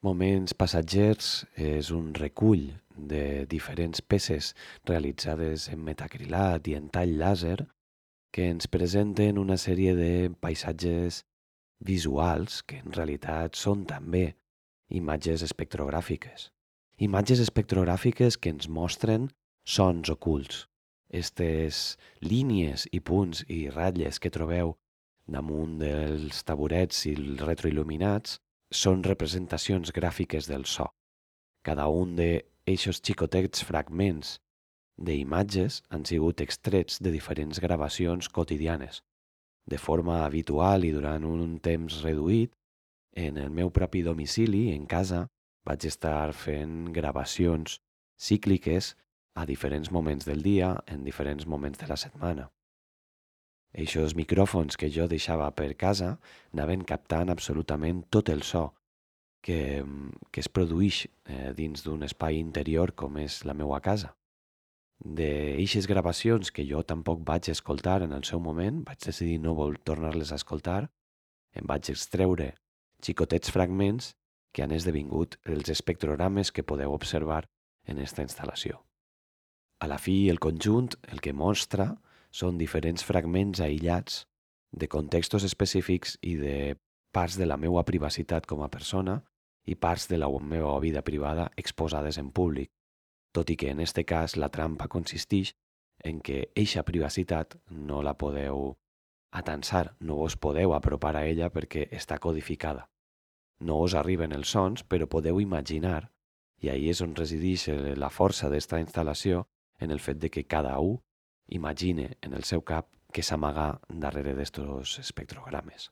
Moments passatgers és un recull de diferents peces realitzades en metacrilat i en tall làser que ens presenten una sèrie de paisatges visuals que en realitat són també imatges espectrogràfiques. Imatges espectrogràfiques que ens mostren sons ocults. Estes línies i punts i ratlles que trobeu damunt dels taburets i retroil·luminats són representacions gràfiques del so. Cada un d'eixos xicotets fragments d'imatges han sigut extrets de diferents gravacions quotidianes. De forma habitual i durant un temps reduït, en el meu propi domicili, en casa, vaig estar fent gravacions cícliques a diferents moments del dia, en diferents moments de la setmana. Eixos micròfons que jo deixava per casa anaven captant absolutament tot el so que, que es produeix eh, dins d'un espai interior com és la meua casa. D'eixes gravacions que jo tampoc vaig escoltar en el seu moment, vaig decidir no vol tornar-les a escoltar, em vaig extreure xicotets fragments que han esdevingut els espectrogrames que podeu observar en aquesta instal·lació. A la fi, el conjunt el que mostra són diferents fragments aïllats de contextos específics i de parts de la meua privacitat com a persona i parts de la meva vida privada exposades en públic, tot i que en este cas la trampa consistix en que eixa privacitat no la podeu atansar, no us podeu apropar a ella perquè està codificada. No us arriben els sons, però podeu imaginar, i ahí és on resideix la força d'esta instal·lació, en el fet de que cada un imagine en el seu cap que s'amaga darrere d'estos espectrogrames.